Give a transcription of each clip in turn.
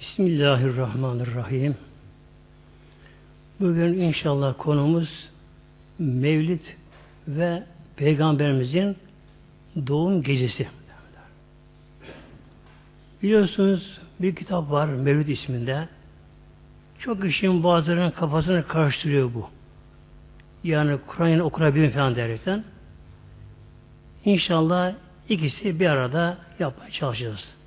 Bismillahirrahmanirrahim. Bugün inşallah konumuz Mevlid ve Peygamberimizin doğum gecesi. Biliyorsunuz bir kitap var Mevlid isminde. Çok işin bazılarının kafasını karıştırıyor bu. Yani Kur'an'ı okunabilir falan derken. İnşallah ikisi bir arada yapmaya çalışacağız.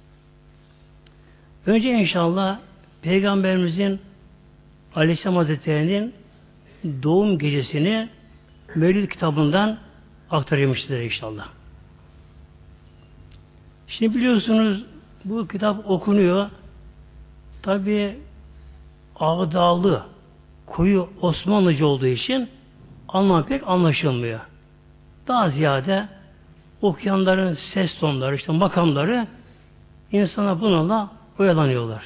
Önce inşallah Peygamberimizin Aleyhisselam Hazretleri'nin doğum gecesini Mevlid kitabından aktarılmıştır inşallah. Şimdi biliyorsunuz bu kitap okunuyor. Tabi ağdalı, koyu Osmanlıcı olduğu için anlam pek anlaşılmıyor. Daha ziyade okuyanların ses tonları, işte makamları insana bununla oyalanıyorlar.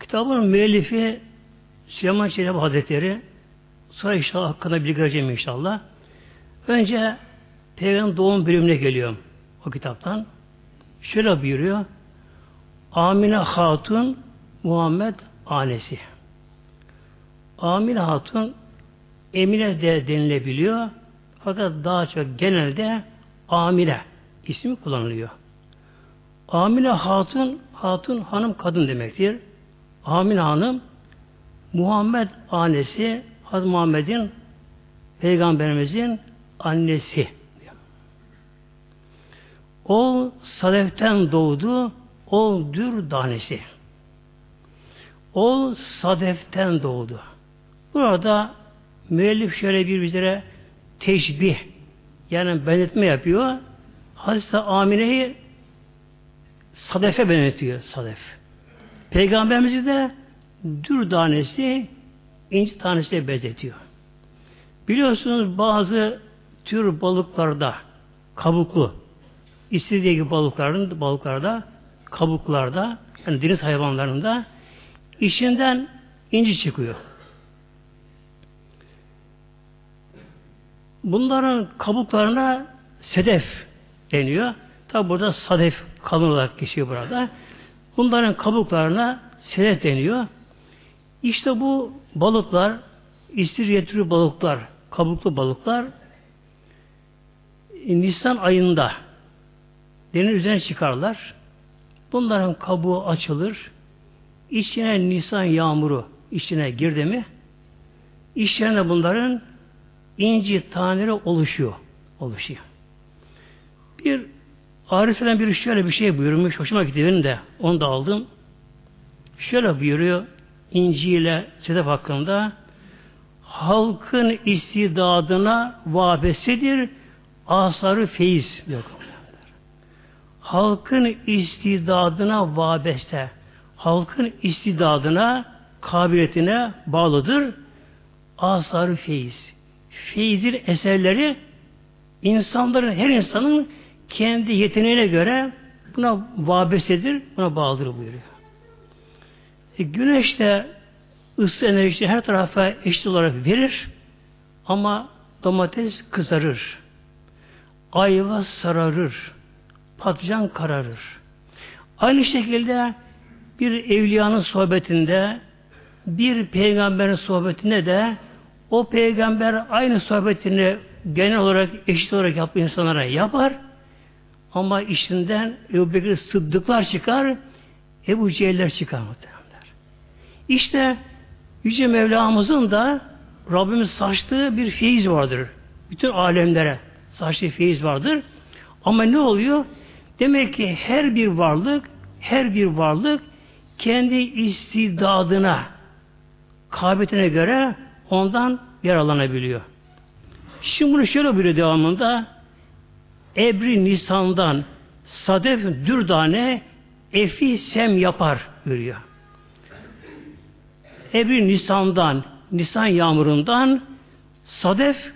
Kitabın müellifi Süleyman Çelebi Hazretleri sonra inşallah hakkında bilgi vereceğim inşallah. Önce Peygamber doğum bölümüne geliyorum o kitaptan. Şöyle buyuruyor. Amine Hatun Muhammed annesi. Amine Hatun Emine de denilebiliyor. Fakat daha çok genelde Amine ismi kullanılıyor. Amine Hatun, Hatun hanım kadın demektir. Amine hanım Muhammed annesi Hazreti Muhammed'in Peygamberimizin annesi. O Sadef'ten doğdu, o dür tanesi. O Sadef'ten doğdu. Burada müellif şöyle bir bizlere teşbih yani benzetme yapıyor. Hazreti Amine'yi Sadef'e benzetiyor. Sadef. Peygamberimizi de dür tanesi inci tanesiyle benzetiyor. Biliyorsunuz bazı tür balıklarda kabuklu istediği gibi balıkların balıklarda kabuklarda yani deniz hayvanlarında içinden inci çıkıyor. Bunların kabuklarına sedef deniyor. Tabi burada sadef kalın olarak geçiyor burada. Bunların kabuklarına sedef deniyor. İşte bu balıklar, istirye türü balıklar, kabuklu balıklar Nisan ayında deniz üzerine çıkarlar. Bunların kabuğu açılır. İçine Nisan yağmuru içine girdi mi içlerinde bunların inci taneleri oluşuyor. Oluşuyor. Bir Arif'ten bir şöyle bir şey buyurmuş. Hoşuma gitti benim de. Onu da aldım. Şöyle buyuruyor. İnci ile sedef hakkında halkın istidadına vabesidir asarı feyiz diyor. Halkın istidadına vabeste, halkın istidadına, kabiliyetine bağlıdır. Asarı feyiz. Feyizin eserleri insanların, her insanın kendi yeteneğine göre buna vabesedir, buna bağlıdır buyuruyor. E, güneş de ısı enerjisi her tarafa eşit olarak verir ama domates kızarır. Ayva sararır. Patlıcan kararır. Aynı şekilde bir evliyanın sohbetinde bir peygamberin sohbetinde de o peygamber aynı sohbetini genel olarak eşit olarak yapı insanlara yapar. Ama işinden Ebu Bekir Sıddıklar çıkar, Ebu Cehiller çıkar muhtemelenler. İşte Yüce Mevlamızın da Rabbimiz saçtığı bir feyiz vardır. Bütün alemlere saçtığı feyiz vardır. Ama ne oluyor? Demek ki her bir varlık, her bir varlık kendi istidadına, kabiliyetine göre ondan yararlanabiliyor. Şimdi bunu şöyle buyuruyor devamında Ebri Nisan'dan Sadef Dürdane Efi Sem yapar buyuruyor. Ebri Nisan'dan Nisan yağmurundan Sadef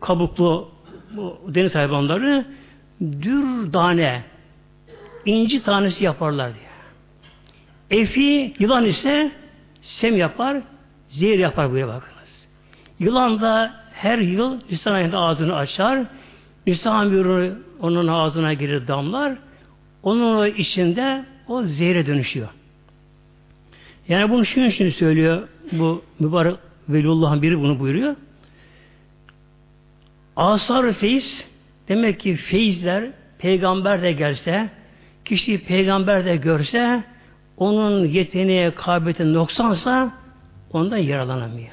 kabuklu bu deniz hayvanları dürdane inci tanesi yaparlar diye. Efi yılan ise sem yapar, zehir yapar buraya bakınız. Yılan da her yıl Nisan ayında ağzını açar. Nisan bir onun ağzına girir damlar. onun içinde o zehre dönüşüyor. Yani bunu şunun için söylüyor bu mübarek Veliullah'ın biri bunu buyuruyor. Asar feyiz demek ki feyizler peygamber de gelse kişi peygamber de görse onun yeteneği, kabiliyeti noksansa ondan yaralanamıyor.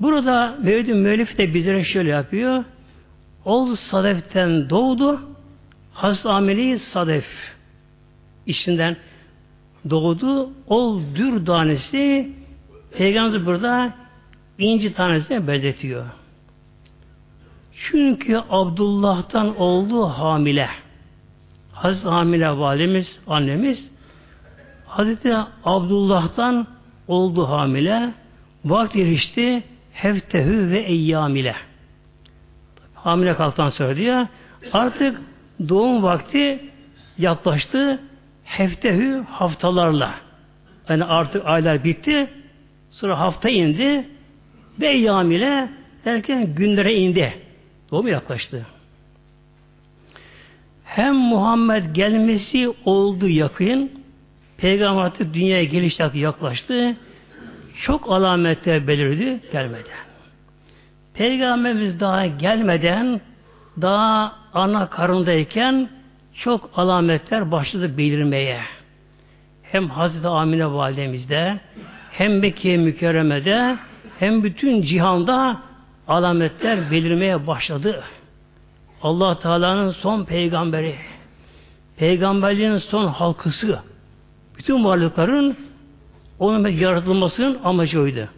Burada Mevlid-i Müellif de bizlere şöyle yapıyor. Ol sadeften doğdu, Hazreti Ameli sadef içinden doğdu. Ol dür tanesi Peygamber burada inci tanesine benzetiyor. Çünkü Abdullah'tan oldu hamile. Hazreti Hamile valimiz, annemiz Hazreti Abdullah'tan oldu hamile. Vakti erişti heftehü ve eyyamile. Hamile kalktan sonra diyor artık doğum vakti yaklaştı heftehü haftalarla. Yani artık aylar bitti. Sonra hafta indi. Ve eyyamile derken günlere indi. Doğum yaklaştı. Hem Muhammed gelmesi oldu yakın. Peygamber dünyaya geliş yaklaştı. Çok alametler belirdi gelmeden. Peygamberimiz daha gelmeden daha ana karındayken çok alametler başladı belirmeye. Hem Hazreti Amine validemizde hem Mekke mükerremede hem bütün cihanda alametler belirmeye başladı. Allah Teala'nın son peygamberi, peygamberliğin son halkısı, bütün varlıkların onun yaratılmasının amacı oydu.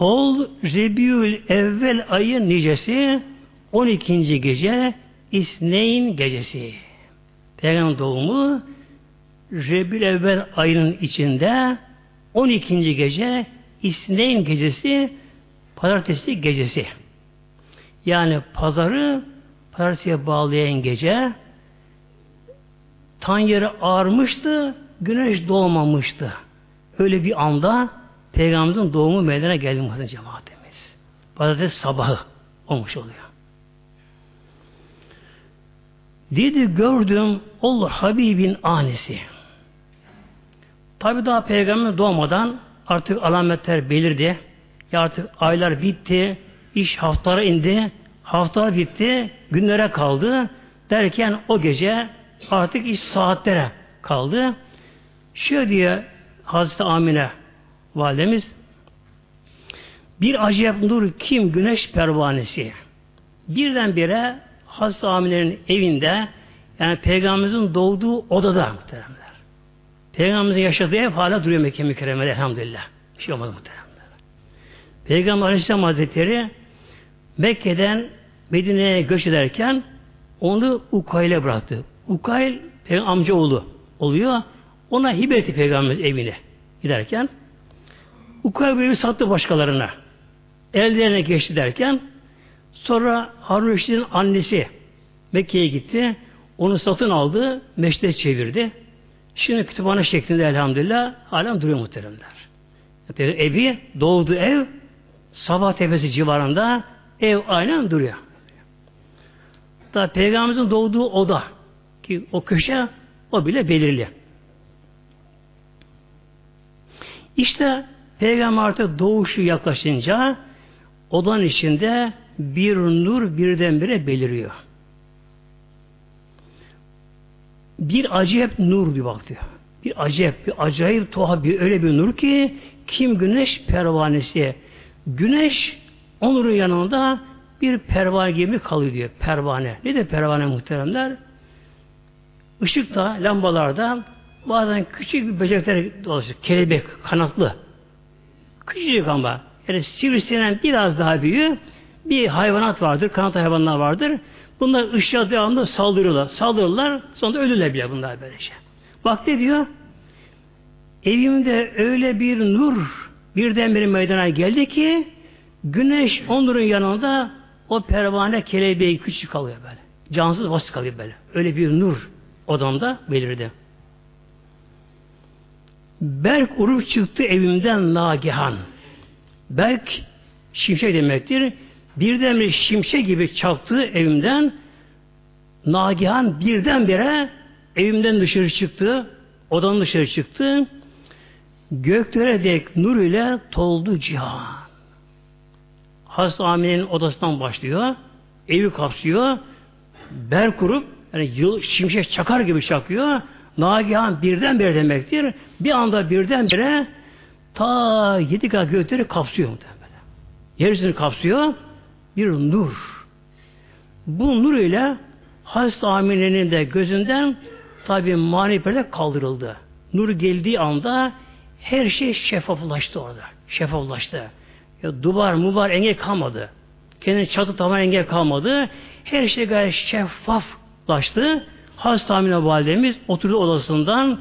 Ol Rebiül evvel ayı nicesi 12. gece İsneyn gecesi. Peygamber doğumu Rebül evvel ayının içinde 12. gece İsneyn gecesi pazartesi gecesi. Yani pazarı pazartesiye bağlayan gece tan ağarmıştı, güneş doğmamıştı. Öyle bir anda Peygamberimizin doğumu meydana geldi muhtemelen cemaatimiz. Pazartesi sabahı olmuş oluyor. Dedi gördüm ol Habibin anesi. Tabi daha peygamber doğmadan artık alametler belirdi. Ya artık aylar bitti, iş haftalara indi, haftalar bitti, günlere kaldı. Derken o gece artık iş saatlere kaldı. Şöyle diye Hazreti Amine validemiz bir acayip nur kim güneş pervanesi birdenbire Hazreti Amine'nin evinde yani Peygamberimizin doğduğu odada muhteremler. Peygamberimizin yaşadığı ev hala duruyor Mekke mükerremede elhamdülillah. Bir şey olmadı muhteremler. Peygamber Aleyhisselam Hazretleri Mekke'den Medine'ye göç ederken onu Ukayl'e bıraktı. Peygamber amcaoğlu oluyor. Ona hibe etti Peygamber evine giderken. Ukayl evi sattı başkalarına. Ellerine geçti derken sonra Harun Reşid'in annesi Mekke'ye gitti. Onu satın aldı. Meşte çevirdi. Şimdi kütüphane şeklinde elhamdülillah halen duruyor muhteremler. Evi, doğduğu ev Sabah Tepesi civarında ev aynen duruyor. Da Peygamberimizin doğduğu oda ki o köşe o bile belirli. İşte Peygamber artık doğuşu yaklaşınca odanın içinde bir nur birdenbire beliriyor. Bir acayip nur bir baktı. Bir acayip, bir acayip tuhaf bir öyle bir nur ki kim güneş pervanesi. Güneş onun yanında bir pervane gibi kalıyor diyor. Pervane. Ne de pervane muhteremler? Işıkta, lambalarda bazen küçük bir böcekler dolaşıyor. Kelebek, kanatlı. Küçücük ama. Yani sivrisinden biraz daha büyüğü bir hayvanat vardır, kanat hayvanlar vardır. Bunlar ışığa devamlı saldırıyorlar. Saldırırlar, sonra ölürler bile bunlar böylece. Bak ne diyor? Evimde öyle bir nur birdenbire meydana geldi ki güneş onurun yanında o pervane kelebeği küçük kalıyor böyle. Cansız basit kalıyor böyle. Öyle bir nur odamda belirdi. Berk urup çıktı evimden nagihan. Belk şimşek demektir. Birdenbire şimşek gibi çaktığı evimden Nagihan birdenbire evimden dışarı çıktı. Odanın dışarı çıktı. Göklere dek nur ile toldu cihan. Hazreti Amine'nin odasından başlıyor. Evi kapsıyor. Bel kurup yani şimşek çakar gibi çakıyor. Nagihan birdenbire demektir. Bir anda birdenbire ta yedi kat gökleri kapsıyor muhtemelen. Yeryüzünü kapsıyor. Bir nur. Bu nur ile Hazreti Amine'nin de gözünden tabi mani perde kaldırıldı. Nur geldiği anda her şey şeffaflaştı orada. Şeffaflaştı. Ya duvar, mubar engel kalmadı. Kendine çatı tavan engel kalmadı. Her şey gayet şeffaflaştı. Hazreti Amine validemiz oturdu odasından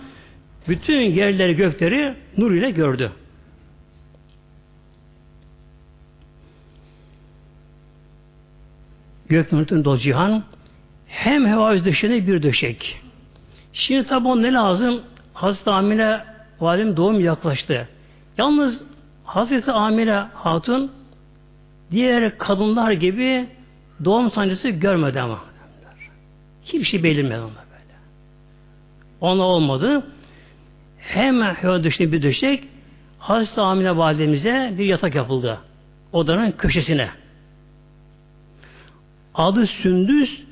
bütün yerleri gökleri nur ile gördü. Gök nurtun dolu cihan hem heva dışında bir döşek. Şimdi tabi ne lazım? Hazreti Amine validem doğum yaklaştı. Yalnız Hazreti Amine Hatun diğer kadınlar gibi doğum sancısı görmedi ama. Hiçbir şey belirmedi ona böyle. Ona olmadı. Hemen heva dışında bir döşek Hazreti Amine validemize bir yatak yapıldı. Odanın köşesine. Adı Sündüz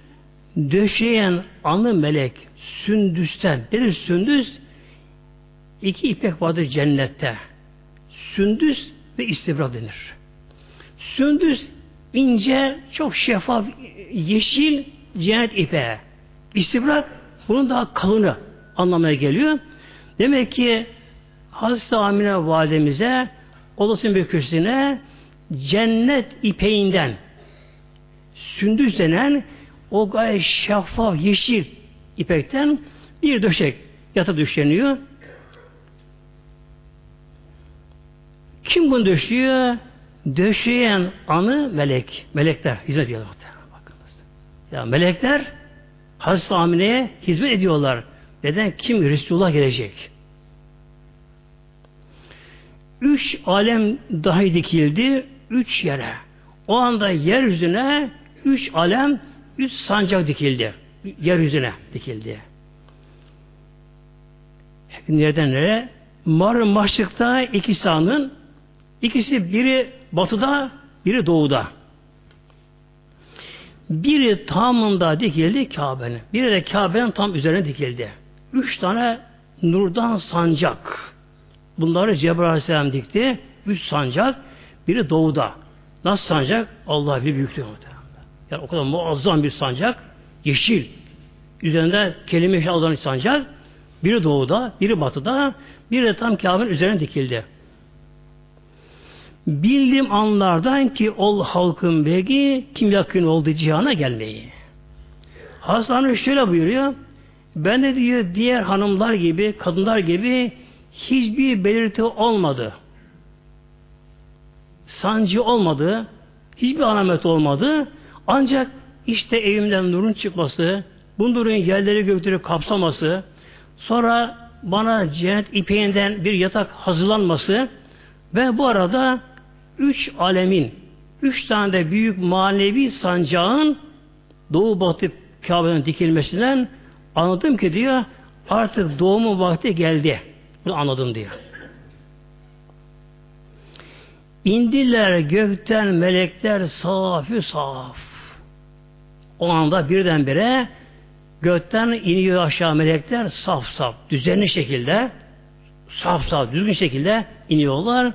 döşeyen anı melek Sündüs'ten. Nedir Sündüs? İki ipek vardır cennette. Sündüs ve istibra denir. Sündüs ince, çok şeffaf, yeşil cennet ipe. İstibrak bunun daha kalını anlamaya geliyor. Demek ki Hazreti Amine validemize odasının köşesine cennet ipeğinden sündüz denen o gayet şeffaf yeşil ipekten bir döşek yata düşleniyor. Kim bunu döşüyor? Döşeyen anı melek. Melekler hizmet ediyorlar. Bakınız. Ya melekler Hazreti Amine'ye hizmet ediyorlar. Neden? Kim? Resulullah gelecek. Üç alem dahi dikildi. Üç yere. O anda yeryüzüne üç alem, üç sancak dikildi. Yeryüzüne dikildi. Nereden nereye? Mar Maşrık'ta iki sahanın ikisi biri batıda, biri doğuda. Biri tamında dikildi Kabe'nin. Biri de Kabe'nin tam üzerine dikildi. Üç tane nurdan sancak. Bunları Cebrail Aleyhisselam dikti. Üç sancak. Biri doğuda. Nasıl sancak? Allah bir büyüklüğü Yani o kadar muazzam bir sancak. Yeşil. Üzerinde kelime-i sancak. Biri doğuda, biri batıda, biri de tam Kabe'nin üzerine dikildi. Bildim anlardan ki ol halkın begi kim yakın oldu cihana gelmeyi. Hasan şöyle buyuruyor. Ben de diyor diğer hanımlar gibi, kadınlar gibi hiçbir belirti olmadı. Sancı olmadı. Hiçbir alamet olmadı. Ancak işte evimden nurun çıkması, bu nurun yerleri gökleri kapsaması, sonra bana cennet ipeğinden bir yatak hazırlanması ve bu arada üç alemin, üç tane de büyük manevi sancağın doğu batı Kabe'nin dikilmesinden anladım ki diyor artık doğumun vakti geldi. Bunu anladım diyor. İndiler gökten melekler safi saf. O anda birdenbire gökten iniyor aşağı melekler saf saf, düzenli şekilde saf saf, düzgün şekilde iniyorlar.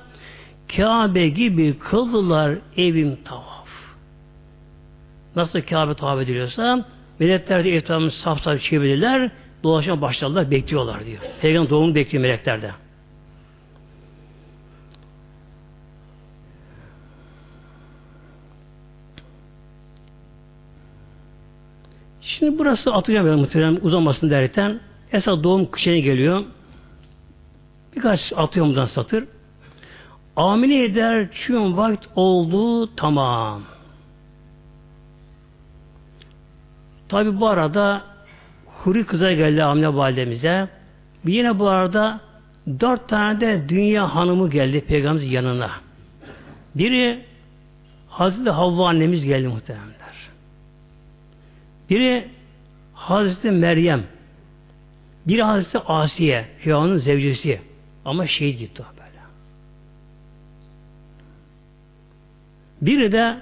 Kabe gibi kıldılar evim tavaf. Nasıl Kabe tavaf ediliyorsa melekler de etrafını saf saf çevirdiler, dolaşma başladılar, bekliyorlar diyor. Peygamber doğumunu bekliyor melekler de. Şimdi burası atacağım ben muhtemelen uzamasın derken esas doğum kışına geliyor. Birkaç atıyorum buradan satır. Amine eder çün vakit oldu tamam. Tabi bu arada Huri kıza geldi Amine validemize. Yine bu arada dört tane de dünya hanımı geldi peygamberimizin yanına. Biri Hazreti Havva annemiz geldi muhteremler. Biri Hazreti Meryem. Biri Hazreti Asiye, Firavun'un zevcesi. Ama şehit gitti böyle. Biri de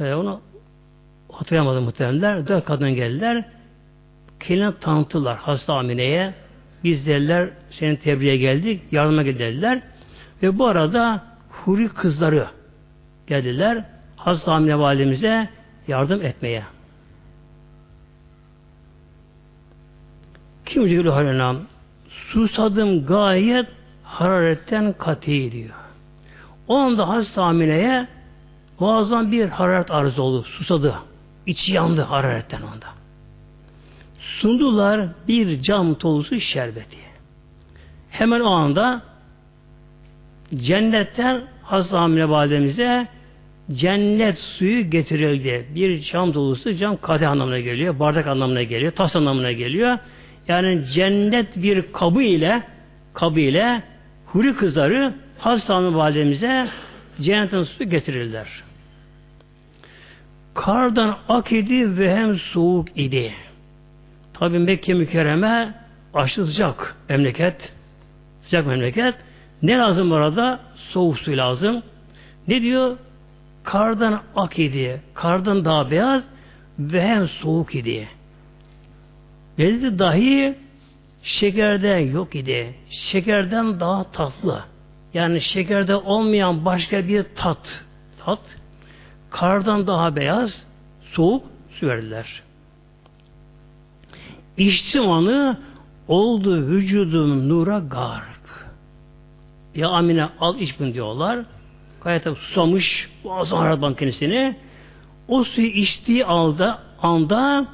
e, onu hatırlayamadım muhtemelenler. Dört kadın geldiler. Kendine tanıttılar hasta Amine'ye. Biz dediler senin tebriğe geldik. Yardıma giderler. Ve bu arada huri kızları geldiler. Hasta Amine validemize yardım etmeye. Kim Cülü Halenam susadım gayet hararetten kati diyor. O anda hasta Amine'ye muazzam bir hararet arz oldu. Susadı. İçi yandı hararetten onda. Sundular bir cam dolusu şerbeti. Hemen o anda cennetten Hazreti Amine validemize cennet suyu getirildi. Bir cam dolusu cam kadeh anlamına geliyor, bardak anlamına geliyor, tas anlamına geliyor. Yani cennet bir kabı ile kabı ile huri kızları Hazreti Amine validemize cennetin suyu getirirler. Kardan ak idi ve hem soğuk idi. Tabi Mekke mükerreme aşırı sıcak memleket. Sıcak memleket. Ne lazım orada? Soğuk su lazım. Ne diyor? Kardan ak idi. Kardan daha beyaz ve hem soğuk idi. Lezzeti dahi şekerden yok idi. Şekerden daha tatlı. Yani şekerde olmayan başka bir tat. Tat. Kardan daha beyaz, soğuk su verdiler. İçtim onu oldu vücudum nura gark. Ya Amine al iç bunu diyorlar. Gayet susamış boğazı aradan kendisini. O suyu içtiği anda, anda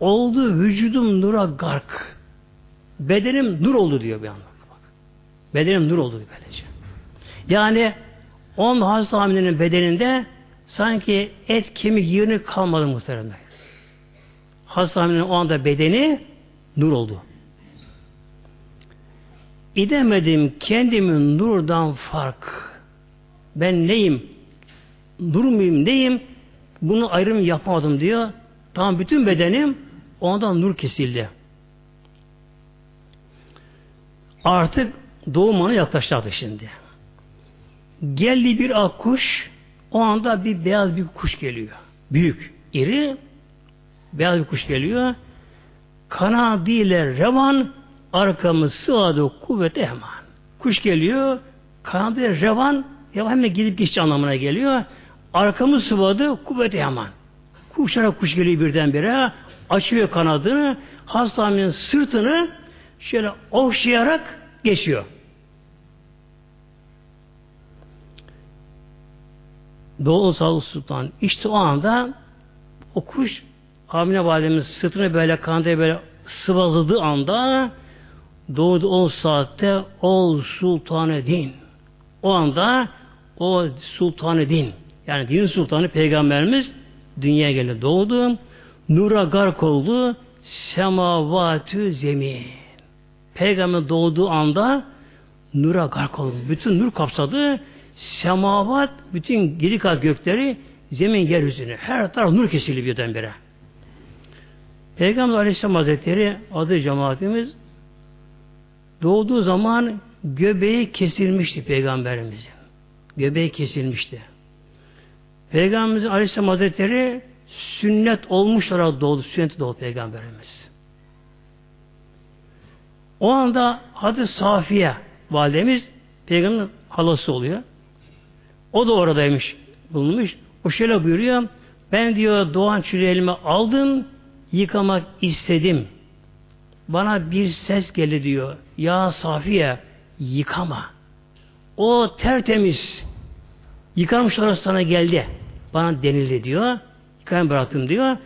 oldu vücudum nura gark. Bedenim nur oldu diyor bir anda. Bedenim nur oldu böylece. Yani on Hazreti Amine'nin bedeninde sanki et, kemik, yığını kalmadı muhtemelen. Hazreti Amine'nin o anda bedeni nur oldu. İdemedim kendimin nurdan fark. Ben neyim? Nur muyum? Neyim? Bunu ayrım yapmadım diyor. Tamam bütün bedenim ondan nur kesildi. Artık doğum anı yaklaştı şimdi. Geldi bir ak kuş, o anda bir beyaz bir kuş geliyor. Büyük, iri, beyaz bir kuş geliyor. Kanadıyla revan, arkamı sığadı kuvvet ehman. Kuş geliyor, kanadıyla revan, ya hemen gidip geçici anlamına geliyor. Arkamı sıvadı kuvvet ehman. Kuşlara kuş geliyor birdenbire, açıyor kanadını, hastanenin sırtını şöyle okşayarak geçiyor. Doğu Sağlık Sultan işte o anda o kuş Amine Validemiz sırtını böyle kanadıyla böyle sıvazladığı anda doğdu o saatte ol sultanı din. O anda o sultanı din yani din sultanı peygamberimiz dünyaya geldi doğdu. Nura gark oldu. Semavatü zemin. Peygamber doğduğu anda nura gark oldu. Bütün nur kapsadı. Semavat, bütün geri kat gökleri, zemin yeryüzünü. Her taraf nur kesildi birdenbire. Peygamber Aleyhisselam Hazretleri adı cemaatimiz doğduğu zaman göbeği kesilmişti peygamberimizin. Göbeği kesilmişti. Peygamberimiz Aleyhisselam Hazretleri sünnet olmuş olarak doğdu. Sünnet doğdu peygamberimiz. O anda adı Safiye validemiz peygamberin halası oluyor. O da oradaymış, bulunmuş. O şöyle buyuruyor. Ben diyor doğan çürü elime aldım, yıkamak istedim. Bana bir ses geldi diyor. Ya Safiye yıkama. O tertemiz yıkanmış orası sana geldi. Bana denildi diyor. Yıkayan bıraktım diyor.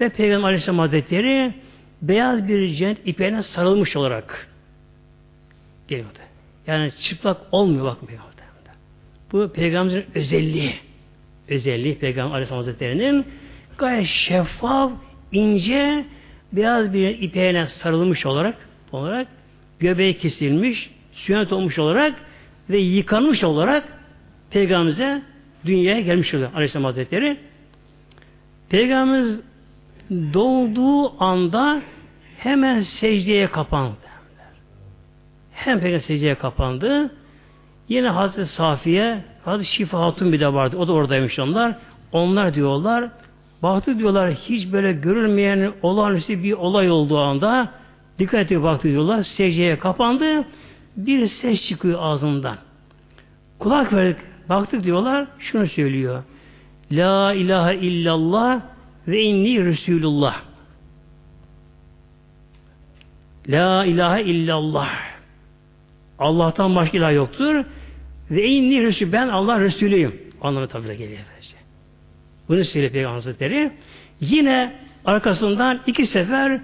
Ve Peygamber Aleyhisselam Hazretleri beyaz bir cennet ipeğine sarılmış olarak geliyor. Yani çıplak olmuyor bakmıyor. Bu peygamberin özelliği. Özelliği peygamber Aleyhisselam Hazretleri'nin gayet şeffaf, ince, beyaz bir ipeğine sarılmış olarak olarak göbeği kesilmiş, sünnet olmuş olarak ve yıkanmış olarak Peygamberimize dünyaya gelmiş oluyor Aleyhisselam Hazretleri. Peygamberimiz doğduğu anda hemen secdeye kapandı. Hem Peygamber secdeye kapandı. Yine Hazreti Safiye, Hazreti Şifa Hatun bir de vardı. O da oradaymış onlar. Onlar diyorlar, baktı diyorlar hiç böyle görülmeyen olağanüstü bir olay olduğu anda dikkat edip baktı diyorlar. Secdeye kapandı. Bir ses çıkıyor ağzından. Kulak verdik. Baktık diyorlar. Şunu söylüyor. La ilahe illallah ve inni Resulullah. La ilahe illallah. Allah'tan başka ilah yoktur. Ve inni Resul. Ben Allah Resulüyüm. Anlamı tabi de geliyor. Böylece. Bunu söylüyor Peygamber Hazretleri. Yine arkasından iki sefer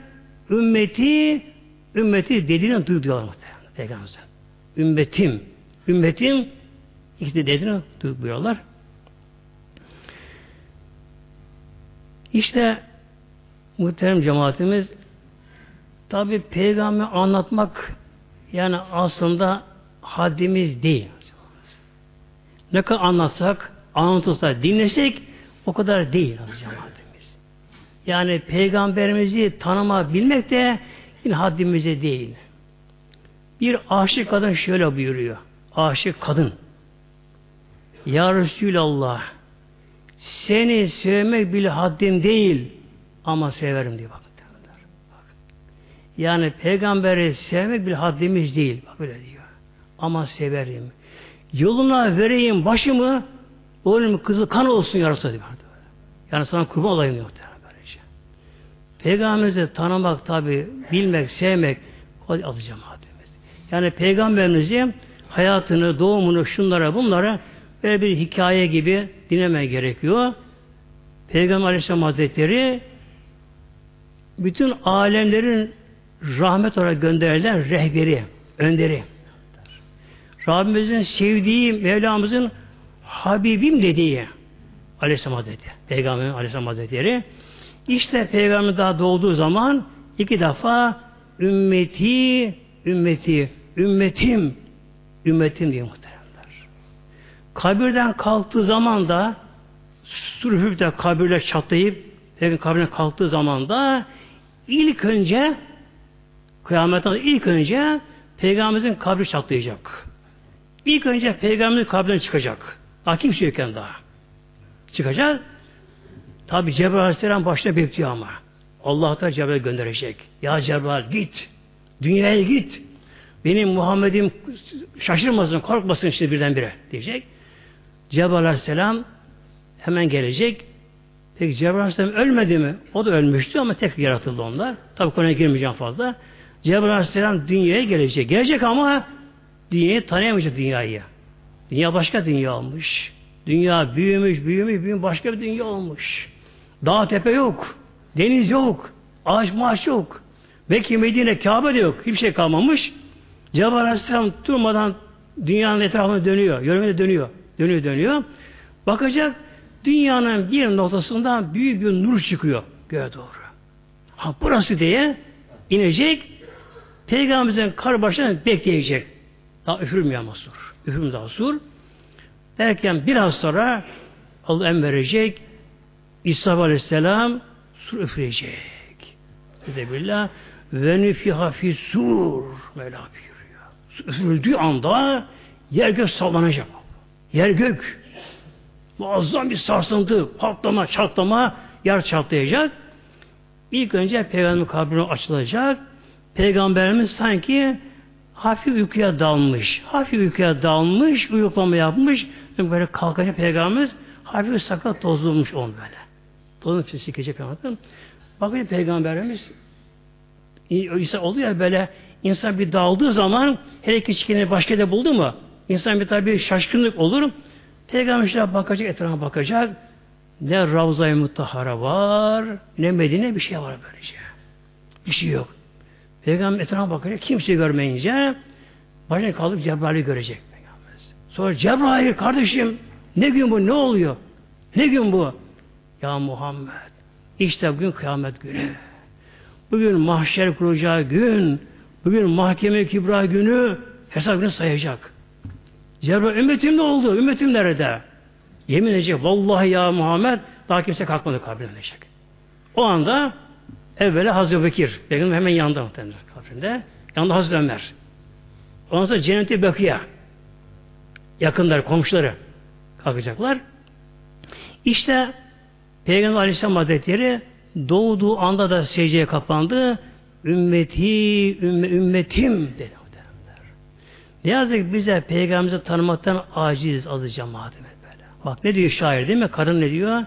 ümmeti ümmeti dediğini duyuyorlar muhtemelen Peygamber Ümmetim. Ümmetim işte dediğini duyuyorlar. İşte muhterem cemaatimiz tabi peygamber anlatmak yani aslında haddimiz değil. Ne kadar anlatsak, anlatılsa, dinlesek o kadar değil cemaatimiz. Yani peygamberimizi tanıma bilmek de yine haddimize değil. Bir aşık kadın şöyle buyuruyor. Aşık kadın. Ya Resulallah seni sevmek bile haddim değil ama severim diyor bak. Yani peygamberi sevmek bile haddimiz değil. Bak böyle diyor. Ama severim. Yoluna vereyim başımı oğlum kızı kan olsun yarısı diyor. Yani sana kurban olayım yok böylece. Peygamberimizi tanımak tabi bilmek, sevmek alacağım haddimiz. Yani peygamberimizi hayatını, doğumunu, şunlara, bunlara böyle bir hikaye gibi dinleme gerekiyor. Peygamber Aleyhisselam Hazretleri bütün alemlerin rahmet olarak gönderilen rehberi, önderi. Rabbimizin sevdiği, Mevlamızın Habibim dediği Aleyhisselam Hazretleri, Peygamber Aleyhisselam Hazretleri. İşte Peygamber daha doğduğu zaman iki defa ümmeti, ümmeti, ümmetim, ümmetim diye muhteremler. Kabirden kalktığı zaman da sürüfüp de kabirle çatlayıp Peygamber kabirden kalktığı zaman da ilk önce Kıyametten ilk önce Peygamberimizin kabri çatlayacak. İlk önce Peygamberimizin kabrinden çıkacak. Daha kimse yokken daha. Çıkacak. Tabi Cebrail Aleyhisselam başta bekliyor ama. Allah da Cebrail gönderecek. Ya Cebrail git. Dünyaya git. Benim Muhammed'im şaşırmasın, korkmasın işte birdenbire diyecek. Cebrail Aleyhisselam hemen gelecek. Peki Cebrail Aleyhisselam ölmedi mi? O da ölmüştü ama tek yaratıldı onlar. Tabi konuya girmeyeceğim fazla. Cebrail Aleyhisselam dünyaya gelecek. Gelecek ama dünyayı tanıyamayacak dünyayı. Dünya başka dünya olmuş. Dünya büyümüş, büyümüş, büyümüş, başka bir dünya olmuş. Dağ tepe yok. Deniz yok. Ağaç maaş yok. Belki Medine, Kabe de yok. Hiçbir şey kalmamış. Cebrail Aleyhisselam durmadan dünyanın etrafına dönüyor. Yörmede dönüyor. Dönüyor, dönüyor. Bakacak dünyanın bir noktasından büyük bir nur çıkıyor göğe doğru. Ha burası diye inecek Peygamberimizin kar başına bekleyecek. Daha üfürmüyor ama sur. Üfürüm daha sur. Derken biraz sonra Allah em verecek. İsa Aleyhisselam sur üfleyecek. Ezebillah ve nüfiha fi sur Mevla buyuruyor. Üfürüldüğü anda yer gök sallanacak. Yer gök muazzam bir sarsıntı, patlama, çatlama yer çatlayacak. İlk önce Peygamber kabrini açılacak. Peygamberimiz sanki hafif uykuya dalmış. Hafif uykuya dalmış, uyuklama yapmış. Böyle kalkacak Peygamberimiz hafif sakat tozulmuş on böyle. Tozun için sikecek Peygamberimiz. Bakın Peygamberimiz İsa oluyor ya böyle insan bir daldığı zaman her iki çikini başka da buldu mu insan bir tabi şaşkınlık olur. Peygamber bakacak, etrafa bakacak. Ne Ravza-i Muttahara var, ne Medine bir şey var böylece. Bir şey yok. Peygamber etrafa bakacak. Kimseyi görmeyince başına kalıp Cebrail'i görecek. Sonra Cebrail kardeşim ne gün bu ne oluyor? Ne gün bu? Ya Muhammed işte bugün kıyamet günü. Bugün mahşer kuracağı gün, bugün mahkeme kübra günü hesap günü sayacak. Cebrail ümmetim ne oldu? Ümmetim nerede? Yemin edecek. Vallahi ya Muhammed daha kimse kalkmadı kabrine diyecek. O anda evvela Hazreti Bekir. Peygamber hemen yanında muhtemelen kabrinde. Yanında Hazreti Ömer. Ondan sonra cenneti Bekir'e yakınları, komşuları kalkacaklar. İşte Peygamber Aleyhisselam Hazretleri doğduğu anda da secdeye kapandı. Ümmeti, ümme, ümmetim dedi. Ne yazık ki bize peygamberimizi tanımaktan aciz azı cemaatime böyle. Bak ne diyor şair değil mi? Karın ne diyor?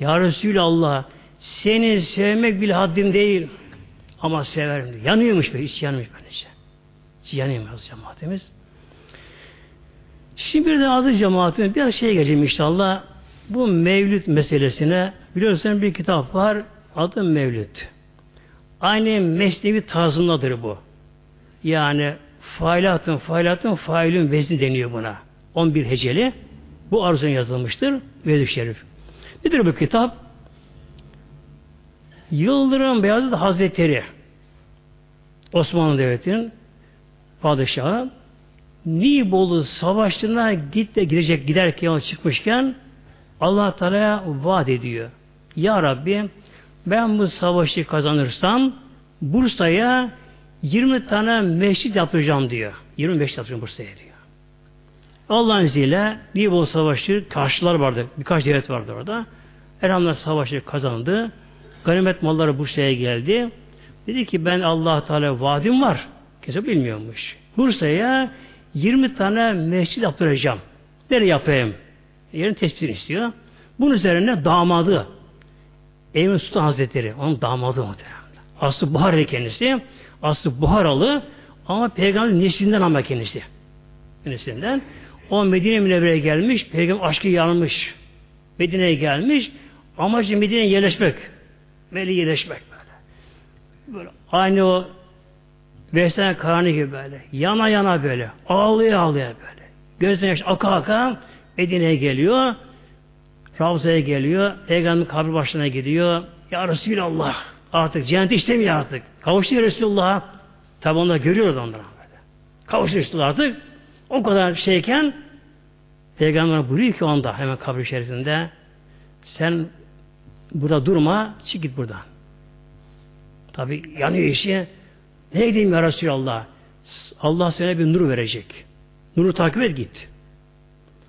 Ya Resulallah seni sevmek bile haddim değil. Ama severim diyor. Yanıyormuş böyle, iç yanıyormuş böylece. Yanıyormuş cemaatimiz. Şimdi bir de azı cemaatimiz bir şey geleceğim inşallah. Bu mevlüt meselesine biliyorsunuz bir kitap var. Adı Mevlüt. Aynı mesnevi tarzındadır bu. Yani failatın, failatın, failün vezni deniyor buna. 11 heceli. Bu arzun yazılmıştır. Vezir Şerif. Nedir bu kitap? Yıldırım Beyazıt Hazretleri Osmanlı Devleti'nin padişahı Nibolu savaşlarına git de girecek giderken çıkmışken Allah Teala vaat ediyor. Ya Rabbi ben bu savaşı kazanırsam Bursa'ya 20 tane mescit yapacağım diyor. 20 mescit yapacağım Bursa'ya diyor. Allah'ın izniyle Nibolu Savaşı karşılar vardı. Birkaç devlet vardı orada. Elhamdülillah savaşı kazandı. Ganimet malları Bursa'ya geldi. Dedi ki ben allah Teala vaadim var. Kimse bilmiyormuş. Bursa'ya 20 tane mescit yaptıracağım. Nereye yapayım? Yerin tespitini istiyor. Bunun üzerine damadı Emin Sultan Hazretleri, onun damadı muhtemelen. Aslı Buhari kendisi. Aslı Buharalı ama peygamber neslinden ama kendisi. Neslinden. O Medine Münevvere'ye gelmiş, peygamber aşkı yanmış. Medine'ye gelmiş, amacı Medine'ye yerleşmek. Böyle yerleşmek böyle. Böyle aynı o Veysel Karani gibi böyle. Yana yana böyle. Ağlıyor ağlıyor böyle. Gözden yaş aka aka Medine'ye geliyor. Ravza'ya geliyor. Peygamber kabri başına gidiyor. Ya Resulallah artık cennet istemiyor artık. Kavuştu Resulullah'a. Tabi onlar görüyoruz onları. Kavuştu Resulullah artık. O kadar şeyken Peygamber buyuruyor ki onda hemen kabri şerifinde sen burada durma çık git buradan. Tabi yanıyor işi. Ne edeyim ya Resulallah? Allah sana bir nur verecek. Nuru takip et git.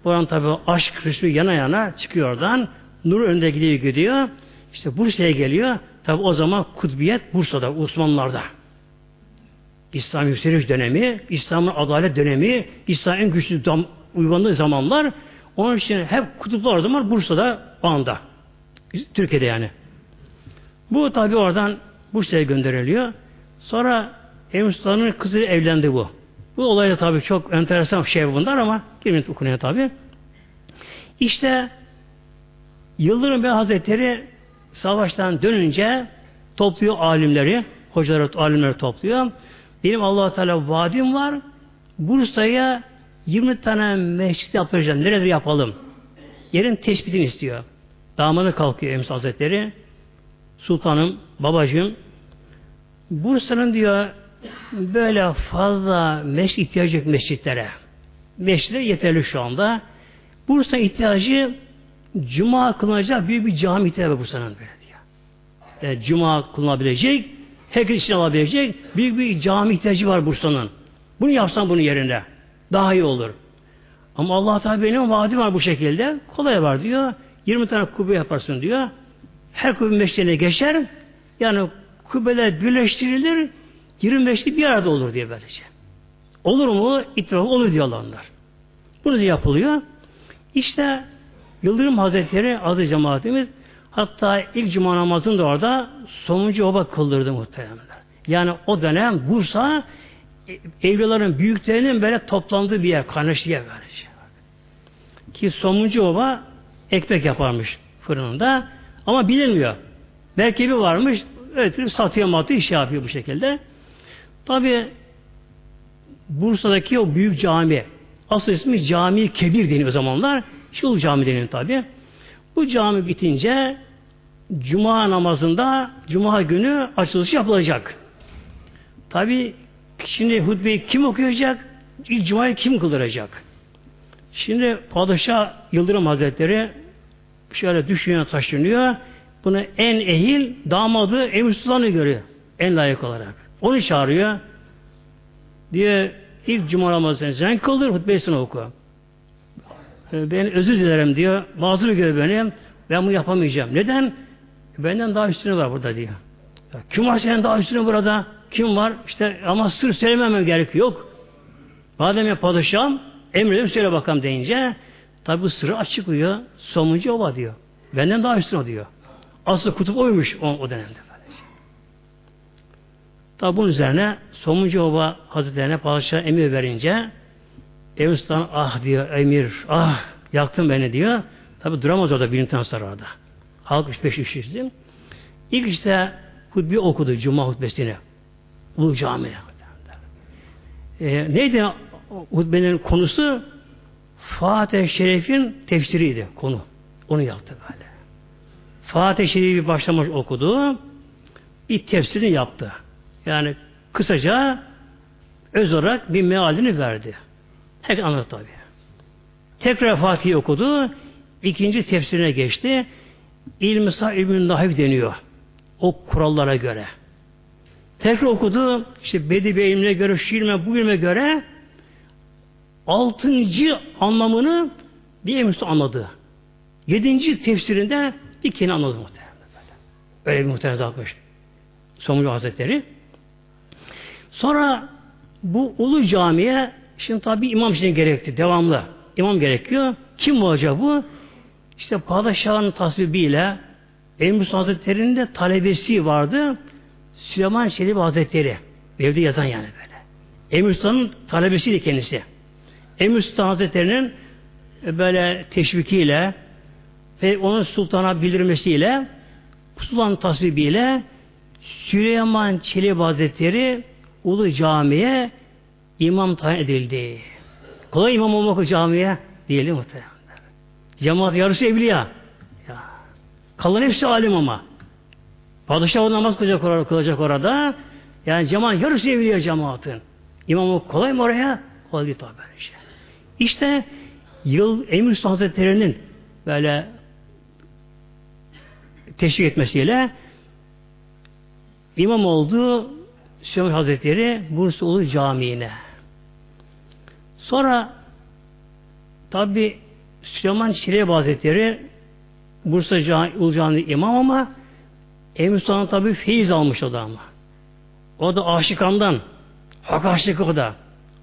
Oradan tabi aşk Resulü yana yana çıkıyor oradan. Nur önde gidiyor gidiyor. İşte Bursa'ya geliyor. Tabi o zaman kutbiyet Bursa'da, Osmanlılar'da. İslam yükseliş dönemi, İslam'ın adalet dönemi, İslam'ın güçlü dam, uygulandığı zamanlar onun için hep kutuplar zaman Bursa'da o. Türkiye'de yani. Bu tabi oradan Bursa'ya gönderiliyor. Sonra Emin kızı evlendi bu. Bu olay da tabi çok enteresan bir şey bunlar ama girmeyin okunuyor tabi. İşte Yıldırım Bey Hazretleri savaştan dönünce topluyor alimleri, hocaları, alimleri topluyor. Benim allah Teala vaadim var. Bursa'ya 20 tane mescit yapacağım. Nerede yapalım? Yerin tespitini istiyor. Damadı kalkıyor Emsi Hazretleri. Sultanım, babacığım Bursa'nın diyor böyle fazla mescit ihtiyacı yok mescitlere. Mescitler yeterli şu anda. Bursa ihtiyacı Cuma kılınacak büyük bir cami ihtiyacı Bursa'nın böyle diyor. Yani Cuma kılınabilecek, herkes için alabilecek büyük bir cami ihtiyacı var Bursa'nın. Bunu yapsan bunun yerine. Daha iyi olur. Ama Allah Teala benim vaadi var bu şekilde. Kolay var diyor. 20 tane kubbe yaparsın diyor. Her kubbe meşrine geçer. Yani kubbeler birleştirilir. 25'li bir arada olur diye böylece. Olur mu? İttifak olur diyorlar onlar. Bunu yapılıyor. İşte Yıldırım Hazretleri adı cemaatimiz hatta ilk cuma namazını da orada sonuncu oba kıldırdı muhtemelen. Yani o dönem Bursa evlilerin büyüklerinin böyle toplandığı bir yer, kaynaştığı yer böylece. Ki sonuncu oba ekmek yaparmış fırınında ama bilinmiyor. Belki bir varmış, öğretirip satıyor matı iş yapıyor bu şekilde. Tabi Bursa'daki o büyük cami asıl ismi Cami Kebir deniyor o zamanlar. Şul Cami deniyor tabi. Bu cami bitince Cuma namazında Cuma günü açılış yapılacak. Tabi şimdi hutbeyi kim okuyacak? Cuma'yı kim kıldıracak? Şimdi Padişah Yıldırım Hazretleri şöyle düşünüyor, taşınıyor. Bunu en ehil damadı Emir Sultan'ı görüyor. En layık olarak. Onu çağırıyor. Diye ilk cuma namazını sen kıldır, hutbesini oku. Ee, ben özür dilerim diyor. Mazur gör beni. Ben bunu yapamayacağım. Neden? Benden daha üstüne var burada diyor. Ya, kim var senin daha üstüne burada? Kim var? İşte ama sır söylememem gerek yok. Madem ya padişahım emredim söyle bakalım deyince tabi bu sırrı açıklıyor. Somuncu ova diyor. Benden daha üstüne diyor. Asıl kutup oymuş o, o dönemde. Tabi bunun üzerine Somuncu Ova Hazretlerine padişah emir verince Ebu ah diyor emir ah yaktın beni diyor. Tabi duramaz orada birinci sararda. Halk 3-5 işizdi. İlk işte hutbe okudu Cuma hutbesini. Ulu Cami'de. E, neydi hutbenin konusu? Fatih Şerif'in tefsiriydi konu. Onu yaptı böyle. Fatih Şerif'i başlamış okudu. Bir tefsirini yaptı. Yani kısaca öz olarak bir mealini verdi. Herkes anladı tabi. Tekrar Fatih'i okudu. ikinci tefsirine geçti. İlmi sah ilmin nahif deniyor. O kurallara göre. Tekrar okudu. İşte Bedi ilmine göre, şu ilme, bu ilme göre altıncı anlamını bir emüstü anladı. Yedinci tefsirinde bir kendi anladı muhtemelen. Öyle bir muhtemelen dağıtmış. Somucu Hazretleri. Sonra bu Ulu Cami'ye şimdi tabi imam için gerekti. Devamlı. imam gerekiyor. Kim olacak bu? İşte padişahın tasvibiyle Emir Hazretleri'nin de talebesi vardı. Süleyman Çelebi Hazretleri. Evde yazan yani böyle. Sultan'ın talebesiydi kendisi. Sultan Hazretleri'nin e, böyle teşvikiyle ve onun sultana bildirmesiyle sultan tasvibiyle Süleyman Çelebi Hazretleri Ulu Cami'ye imam tayin edildi. Kolay imam olmak o camiye diyelim muhtemelen. Cemaat yarısı evliya. Ya. Kalan hepsi alim ama. Padişah o namaz kılacak orada, kılacak orada. Yani cemaat yarısı evliya cemaatin. İmamı kolay mı oraya? Kolay değil tabi şey. İşte yıl Emir Sultan Hazretleri'nin böyle teşvik etmesiyle imam oldu Süleyman Hazretleri Bursa Ulu Camii'ne. Sonra tabi Süleyman Çilebi Hazretleri Bursa Cami, Ulu Camii'nde imam ama Emir Sultan tabi feyiz almış o da ama. O da aşıkandan. Hak aşıkı o da.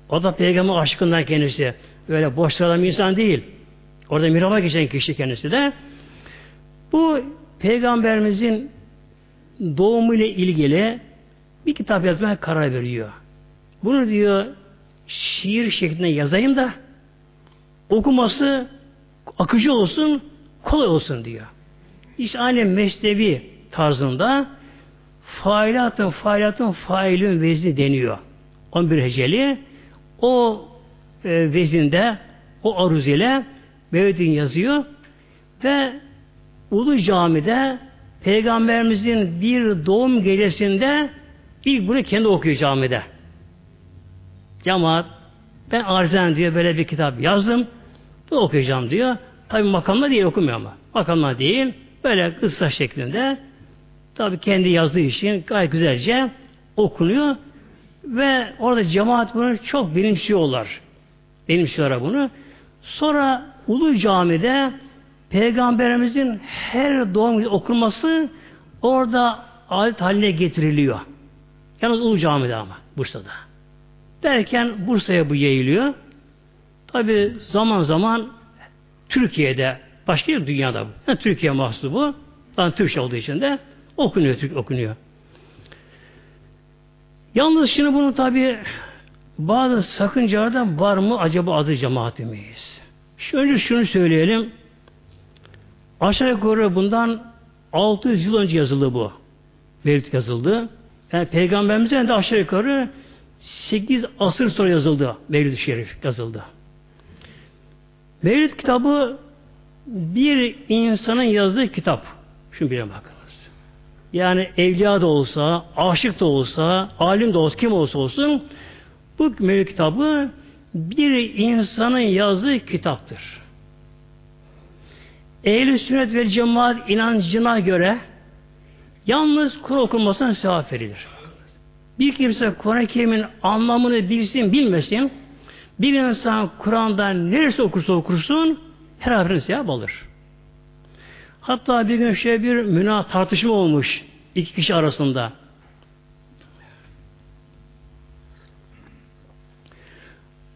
O da peygamber aşkından kendisi. Öyle boş sıradan insan değil. Orada miraba geçen kişi kendisi de. Bu peygamberimizin doğumu ile ilgili bir kitap yazmaya karar veriyor. Bunu diyor şiir şeklinde yazayım da okuması akıcı olsun, kolay olsun diyor. İşte aynı mesnevi tarzında failatın failatın failün vezni deniyor. 11 heceli o e, vezinde o aruz ile Mevlid'in yazıyor ve Ulu Cami'de Peygamberimizin bir doğum gecesinde ilk bunu kendi okuyor camide. Cemaat ben arzen diye böyle bir kitap yazdım. Bu okuyacağım diyor. Tabi makamla değil okumuyor ama. Makamla değil. Böyle kısa şeklinde tabi kendi yazdığı için gayet güzelce okunuyor ve orada cemaat bunu çok benimsiyorlar. Benimsiyorlar bunu. Sonra Ulu Cami'de Peygamberimizin her doğum günü okunması orada adet haline getiriliyor. Yalnız Ulu Cami'de ama Bursa'da. Derken Bursa'ya bu yayılıyor. Tabi zaman zaman Türkiye'de başka bir dünyada bu. Yani Türkiye mahsus bu. Zaten Türkçe olduğu için de okunuyor, Türk okunuyor. Yalnız şimdi bunun tabi bazı sakıncalardan var mı acaba adı cemaatimiz? Şu önce şunu söyleyelim. Aşağı yukarı bundan 600 yıl önce yazıldı bu. Mevlid yazıldı. Yani Peygamberimizden de aşağı yukarı 8 asır sonra yazıldı. Mevlid-i Şerif yazıldı. Mevlid kitabı bir insanın yazdığı kitap. Şunu bile bakınız. Yani evliya da olsa, aşık da olsa, alim de olsa, kim olsa olsun bu Mevlid kitabı bir insanın yazdığı kitaptır. Ehl-i sünnet ve cemaat inancına göre yalnız Kur'an okunmasına sevap verilir. Bir kimse Kur'an-ı Kerim'in anlamını bilsin bilmesin bir insan Kur'an'dan neresi okursa okursun her harfini sevap alır. Hatta bir gün şöyle bir müna tartışma olmuş iki kişi arasında.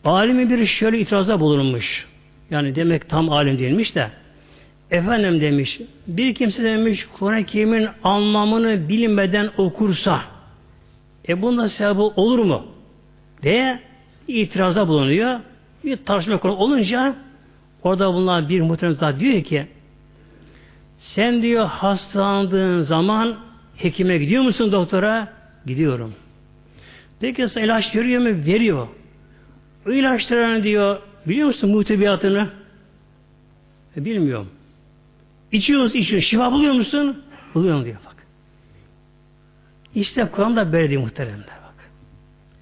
Alimi bir şöyle itirazda bulunmuş. Yani demek tam alim değilmiş de. Efendim demiş, bir kimse demiş Kur'an-ı Kerim'in anlamını bilmeden okursa e bunda sevabı olur mu? diye itirazda bulunuyor. Bir tartışma konu olunca orada bulunan bir muhtemelen diyor ki sen diyor hastalandığın zaman hekime gidiyor musun doktora? Gidiyorum. Peki ilaç veriyor mu? Veriyor. O ilaçların diyor biliyor musun muhtebiyatını? E, bilmiyorum. İçiyor musun? İçiyorsun. Şifa buluyor musun? Buluyorum diyor bak. İşte Kur'an'da böyle diyor muhteremler bak.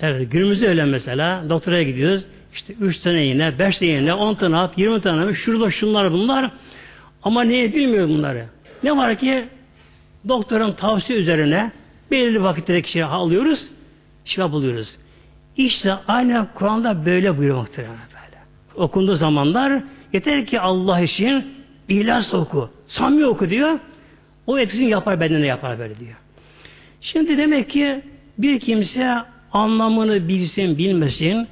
Evet günümüzde öyle mesela. Doktora gidiyoruz. İşte üç tane iğne, beş tane iğne, on tane hap, yirmi tane hap, şurada şunlar bunlar. Ama niye bilmiyor bunları. Ne var ki doktorun tavsiye üzerine belirli vakitte kişiye alıyoruz, şifa buluyoruz. İşte aynı Kur'an'da böyle buyuruyor muhtemelen böyle. Okunduğu zamanlar yeter ki Allah için ihlas oku, samimi oku diyor. O etkisini yapar bedene yapar böyle diyor. Şimdi demek ki bir kimse anlamını bilsin bilmesin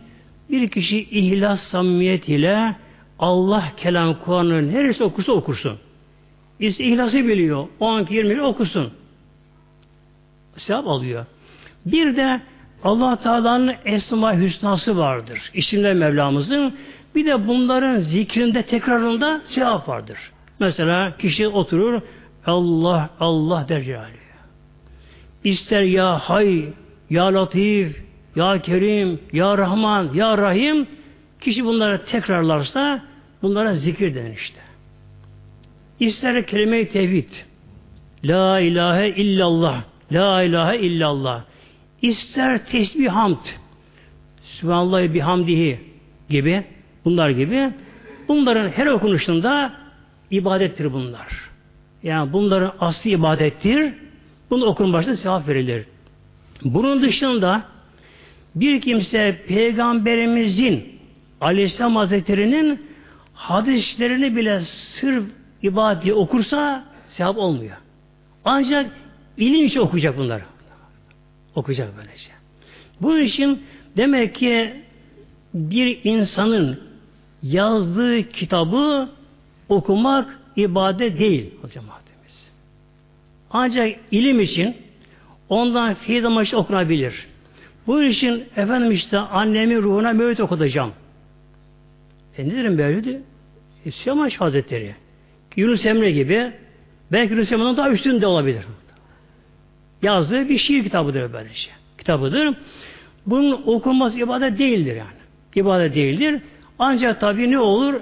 bir kişi ihlas samimiyet ile Allah kelam Kur'an'ı neresi okursa okursun. İşte ihlası biliyor. 12-20 okusun. Sevap alıyor. Bir de allah Teala'nın Esma Hüsnası vardır. İsimler Mevlamızın. Bir de bunların zikrinde tekrarında sevap vardır. Mesela kişi oturur Allah Allah der Celaluhu. İster ya hay, ya latif, ya kerim, ya rahman, ya rahim kişi bunları tekrarlarsa bunlara zikir denir işte. İster kelime-i tevhid La ilahe illallah La ilahe illallah İster tesbih hamd Sübhanallah bihamdihi gibi bunlar gibi bunların her okunuşunda ibadettir bunlar. Yani bunların asli ibadettir. Bunu okunun başında sevap verilir. Bunun dışında bir kimse peygamberimizin Aleyhisselam Hazretleri'nin hadislerini bile sırf ibadeti okursa sevap olmuyor. Ancak ilim için okuyacak bunları. Okuyacak böylece. Bu için demek ki bir insanın yazdığı kitabı okumak ibadet değil hocam cemaatimiz. Ancak ilim için ondan fiil amaçlı okunabilir. Bu için efendim işte annemin ruhuna mevlüt okutacağım. E ne derim mevlütü? E, Süleyman Hazretleri. Yunus Emre gibi belki Yunus Emre'nin daha üstünde olabilir. Yazdığı bir şiir kitabıdır böylece. Kitabıdır. Bunun okunması ibadet değildir yani. İbadet değildir. Ancak tabii ne olur?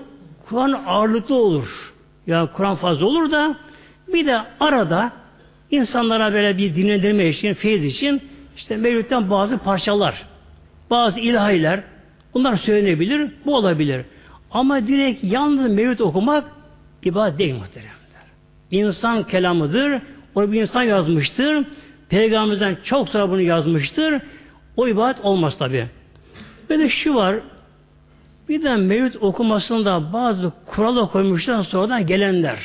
Kur'an ağırlıklı olur. Yani Kur'an fazla olur da bir de arada insanlara böyle bir dinlendirme için, feyiz için işte mevlütten bazı parçalar, bazı ilahiler bunlar söylenebilir, bu olabilir. Ama direkt yalnız mevlüt okumak ibadet değil muhteremler. İnsan kelamıdır. Onu bir insan yazmıştır. Peygamberimizden çok sonra bunu yazmıştır. O ibadet olmaz tabi. Ve de şu var. Bir de mevlüt okumasında bazı kural koymuşlar sonradan gelenler.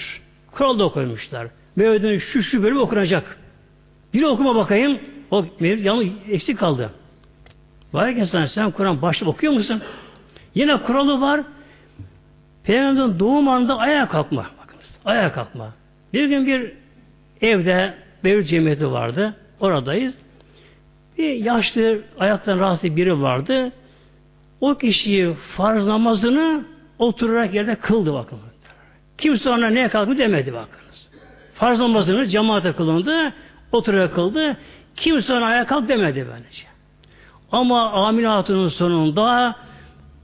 Kural da koymuşlar. Mevlüt'ün şu şu bölüm okunacak. Bir okuma bakayım. O mevlüt yalnız eksik kaldı. Var ki sen, sen Kur'an başta okuyor musun? Yine kuralı var. Peygamberin doğum anında ayağa kalkma. Bakınız. Ayağa kalkma. Bir gün bir evde Mevlüt cemiyeti vardı. Oradayız. Bir yaşlı ayaktan rahatsız biri vardı. O kişiyi farz namazını oturarak yerde kıldı bakın. Kimse ona neye kalkmış demedi bakınız. Farz namazını cemaate kılındı. Oturarak kıldı. Kimse ona ayağa kalk demedi bence. Ama Amine Hatun'un sonunda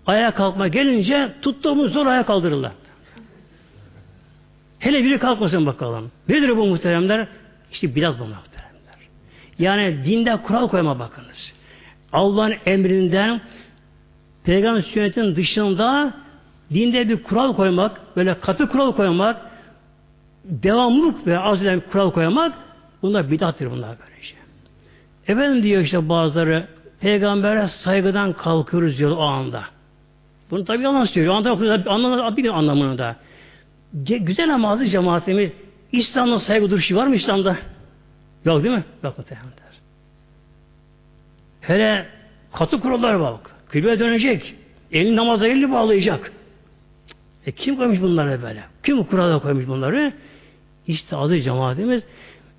ayağa kalkma gelince tuttuğumuz zor ayağa kaldırırlar. Hele biri kalkmasın bakalım. Nedir bu muhteremler? İşte biraz bu muhteremler. Yani dinde kural koyma bakınız. Allah'ın emrinden peygamber sünnetinin dışında dinde bir kural koymak, böyle katı kural koymak, devamlılık ve az bir kural koymak bunlar bidattır bunlar böyle şey. Efendim diyor işte bazıları peygambere saygıdan kalkıyoruz diyor o anda. Bunu tabi yalan söylüyor. Anda anlamını bir anlamını da. Güzel ama azı cemaatimiz İslam'da saygı duruşu var mı İslam'da? Yok değil mi? Yok muhtemelenler. Hele katı kurallar var. Kıbleye dönecek. Elini namaza elini bağlayacak. E kim koymuş bunları böyle? Kim bu kurala koymuş bunları? İşte adı cemaatimiz.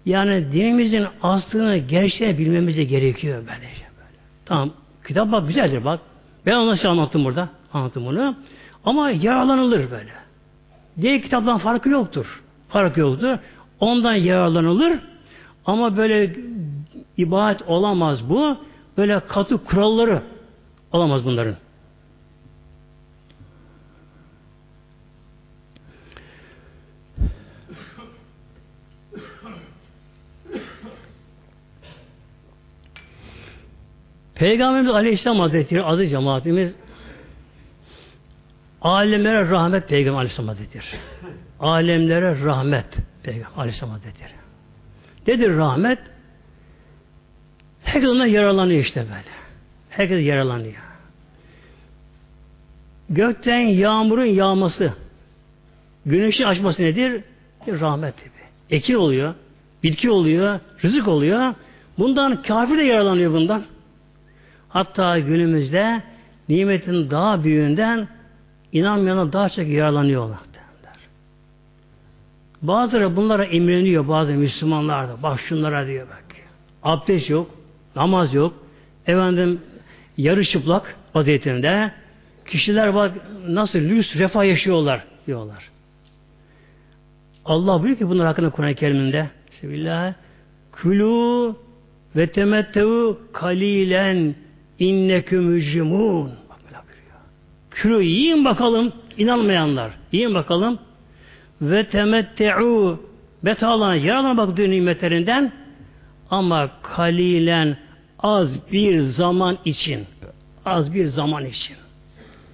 Yani dinimizin aslını gerçeğini bilmemize gerekiyor böyle. böyle. Tamam. Kitap bak güzeldir bak. Ben nasıl anlattım burada. Anlattım bunu. Ama yararlanılır böyle. Diğer kitaptan farkı yoktur. Farkı yoktur. Ondan yararlanılır. Ama böyle ibadet olamaz bu. Böyle katı kuralları olamaz bunların. Peygamberimiz Aleyhisselam Hazretleri adı cemaatimiz alemlere rahmet Peygamber Aleyhisselam Hazretleri. Alemlere rahmet Peygamber Aleyhisselam Hazretleri. Nedir rahmet? Herkes ondan yararlanıyor işte böyle. Herkes yararlanıyor. Gökten yağmurun yağması, güneşin açması nedir? Rahmet gibi. Ekin oluyor, bitki oluyor, rızık oluyor. Bundan kafir de yararlanıyor bundan. Hatta günümüzde nimetin daha büyüğünden inanmayana daha çok yararlanıyorlar. Derler. Bazıları bunlara imreniyor bazı Müslümanlar da. Bak şunlara diyor bak. Abdest yok, namaz yok. Efendim yarı çıplak vaziyetinde kişiler bak nasıl lüks refah yaşıyorlar diyorlar. Allah buyuruyor ki bunlar hakkında Kur'an-ı Kerim'inde Bismillah Külü ve temettevu kalilen innekü mücrimun. Külü yiyin bakalım inanmayanlar. Yiyin bakalım. Ve temette'u betalan yararlan bak nimetlerinden ama kalilen az bir zaman için az bir zaman için.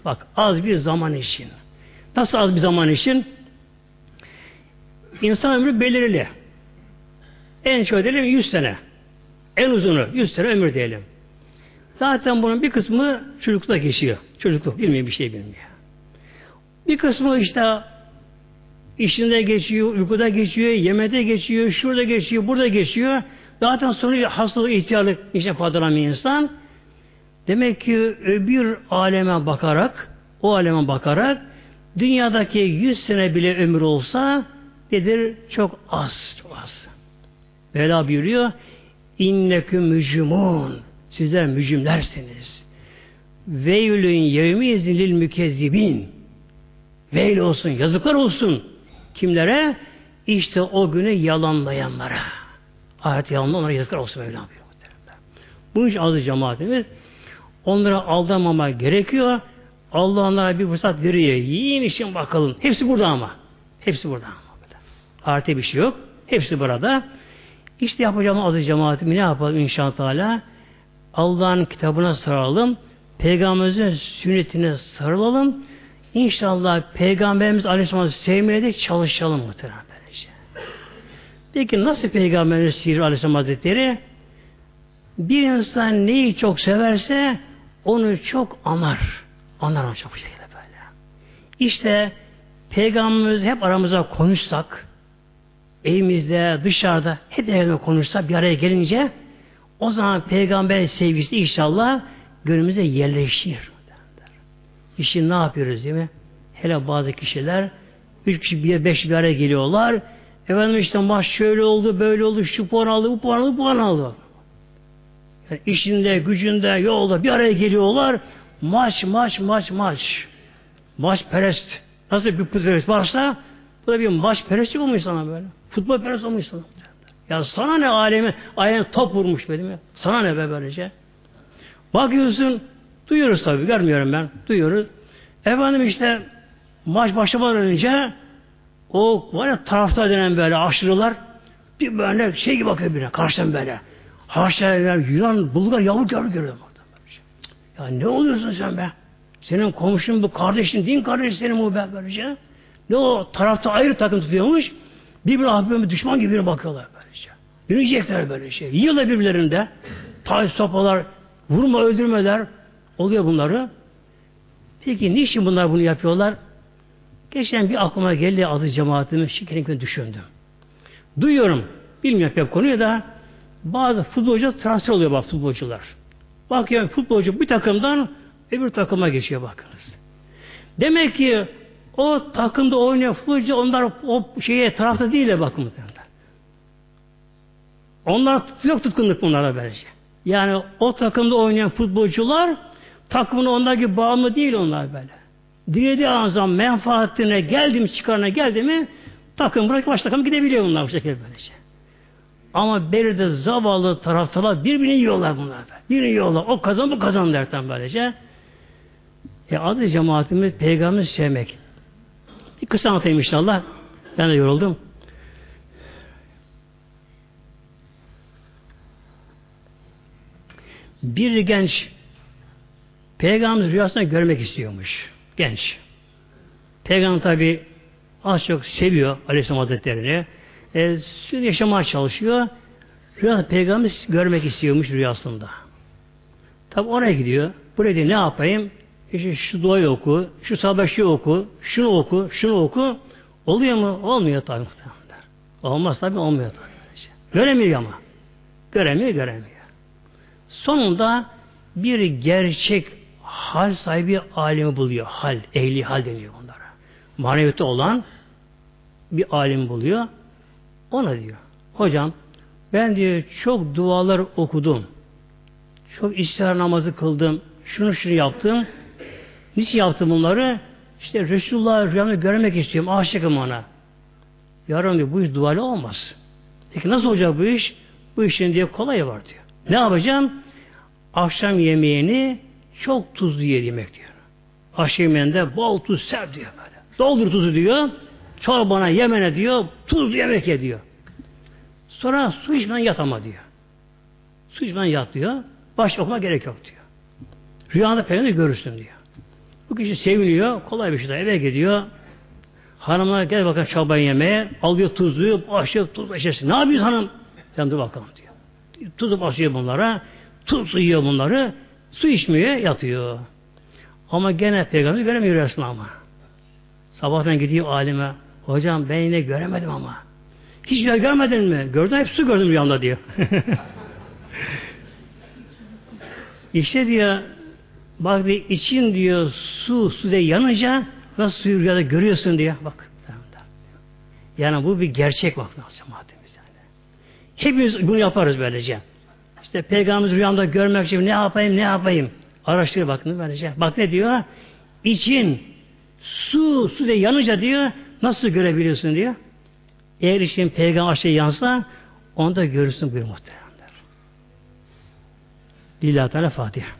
Bak az bir zaman için. Nasıl az bir zaman için? İnsan ömrü belirli. En çok diyelim 100 sene. En uzunu 100 sene ömür diyelim zaten bunun bir kısmı çocuklukta geçiyor çocukluk bilmiyor bir şey bilmiyor bir kısmı işte işinde geçiyor, uykuda geçiyor, yemede geçiyor, şurada geçiyor, burada geçiyor. Zaten sonra hastalık, ihtiyarlık işte bir insan. Demek ki öbür aleme bakarak, o aleme bakarak dünyadaki yüz sene bile ömür olsa nedir? Çok az, çok az. Vela buyuruyor inneküm mücrimun sizler mücrimlersiniz. Veylün yevmi iznilil mükezzibin Veil olsun, yazıklar olsun. Kimlere? İşte o günü yalanlayanlara. Ayet yalanla onlara yazıklar olsun Mevlam buyuruyor. Bu iş azı cemaatimiz. Onlara aldanmama gerekiyor. Allah onlara bir fırsat veriyor. Yiyin için bakalım. Hepsi burada ama. Hepsi burada ama. Artı bir şey yok. Hepsi burada. İşte yapacağım azı cemaatimi ne yapalım inşallah Allah'ın kitabına sarılalım. Peygamberimizin sünnetine sarılalım. İnşallah Peygamberimiz Aleyhisselam'ı sevmeye de çalışalım muhtemelen. Peki nasıl Peygamberimiz Sihir Aleyhisselam Hazretleri? Bir insan neyi çok severse onu çok anar. Anar onu çok şekilde böyle. İşte Peygamberimiz hep aramıza konuşsak, evimizde, dışarıda hep evde konuşsak bir araya gelince o zaman peygamber sevgisi inşallah gönlümüze yerleşir. İşi ne yapıyoruz değil mi? Hele bazı kişiler üç kişi bir beş bir araya geliyorlar. Efendim işte maç şöyle oldu, böyle oldu, şu puan aldı, bu puan aldı, bu puan aldı. Yani işinde, gücünde, yolda bir araya geliyorlar. Maç, maç, maç, maç. Maç perest. Nasıl bir perest varsa bu da bir maç perestlik olmuş sana böyle. Futbol perest olmuş sana. Ya sana ne alemi, ayağına top vurmuş benim ya. Sana ne be böylece. Bakıyorsun Duyuyoruz tabii, görmüyorum ben. Duyuyoruz. Efendim işte maç başlamadan önce o var ya taraftar denen böyle aşırılar bir böyle şey gibi bakıyor birine karşıdan böyle. Haşa Yunan, Bulgar yavru yavru görüyor. Ya ne oluyorsun sen be? Senin komşun bu kardeşin, din kardeşin senin bu böylece. Ne o tarafta ayrı takım tutuyormuş. Birbirine hafif düşman gibi bakıyorlar böylece. Yürüyecekler böyle şey. Yiyorlar birbirlerinde. Taş sopalar, vurma öldürmeler oluyor bunları. Peki niçin bunlar bunu yapıyorlar? Geçen bir aklıma geldi adı cemaatimi şekerin düşündüm. Duyuyorum. Bilmiyorum pek konuyu da bazı futbolcu transfer oluyor bak futbolcular. Bak yani futbolcu bir takımdan öbür takıma geçiyor bakınız. Demek ki o takımda oynayan futbolcu onlar o şeye tarafta değil de bakın. Onlar yok tutkunluk bunlara böylece. Yani o takımda oynayan futbolcular takımına onlar gibi bağımlı değil onlar böyle. Dilediği azam menfaatine geldi mi çıkarına geldi mi takım bırak baş takım gidebiliyor bunlar bu şekilde böylece. Ama belirde zavallı taraftarlar birbirini yiyorlar bunlar. Birbirini yiyorlar. O kazan bu kazan derken böylece. E adı cemaatimiz peygamberi sevmek. Bir kısa anlatayım inşallah. Ben de yoruldum. Bir genç peygamber rüyasında görmek istiyormuş. Genç. Peygamber tabi az çok seviyor Aleyhisselam Hazretleri'ni. E, sürekli yaşamaya çalışıyor. Rüyasında peygamber görmek istiyormuş rüyasında. Tabi oraya gidiyor. Buraya diyor, ne yapayım? İşte şu duayı oku, şu sabah oku, şunu oku, şunu oku. Oluyor mu? Olmuyor tabi muhtemelen. Olmaz tabi olmuyor tabi. Göremiyor ama. Göremiyor, göremiyor. Sonunda bir gerçek hal sahibi alimi buluyor. Hal, ehli hal deniyor onlara. Maneviyatı olan bir alim buluyor. Ona diyor. Hocam ben diyor çok dualar okudum. Çok istihar namazı kıldım. Şunu şunu yaptım. Niçin yaptım bunları? İşte Resulullah rüyamda görmek istiyorum. Aşıkım ona. Yarın diyor bu iş duayla olmaz. Peki nasıl olacak bu iş? Bu işin diye kolay var diyor. Ne yapacağım? Akşam yemeğini çok tuzlu ye yemek diyor. Akşam yemeğinde bol tuz ser diyor böyle. Doldur tuzu diyor. Çorbana, yemene diyor. Tuzlu yemek ye diyor. Sonra su içmeden yat ama diyor. Su içmeden yat diyor. Baş okuma gerek yok diyor. Rüyanda peygamberi görürsün diyor. Bu kişi seviniyor. Kolay bir şey. Eve gidiyor. Hanımlar gel bakalım çorba yemeye. Alıyor tuzluyu. Başlıyor tuzla içersin. Ne yapıyorsun hanım? Sen dur bakalım diyor. Tuzu basıyor bunlara. Tuz yiyor bunları. Su içmiyor, yatıyor. Ama gene peygamber göremiyor aslında ama. Sabahtan gidiyor alime. Hocam ben yine göremedim ama. Hiç rüya görmedin mi? Gördüm hep su gördüm rüyamda diyor. İşte diyor bak diyor için diyor su suda yanınca nasıl suyu rüyada görüyorsun diyor. Bak. Yani bu bir gerçek bak nasıl yani. Hepimiz bunu yaparız böylece. İşte peygamberimiz rüyamda görmek için ne yapayım ne yapayım. Araştır bakın böylece. Bak ne diyor? İçin su su de yanınca diyor nasıl görebiliyorsun diyor. Eğer için peygamber şey yansa onu da görürsün buyur muhteremler. Lillahi Teala Fatiha.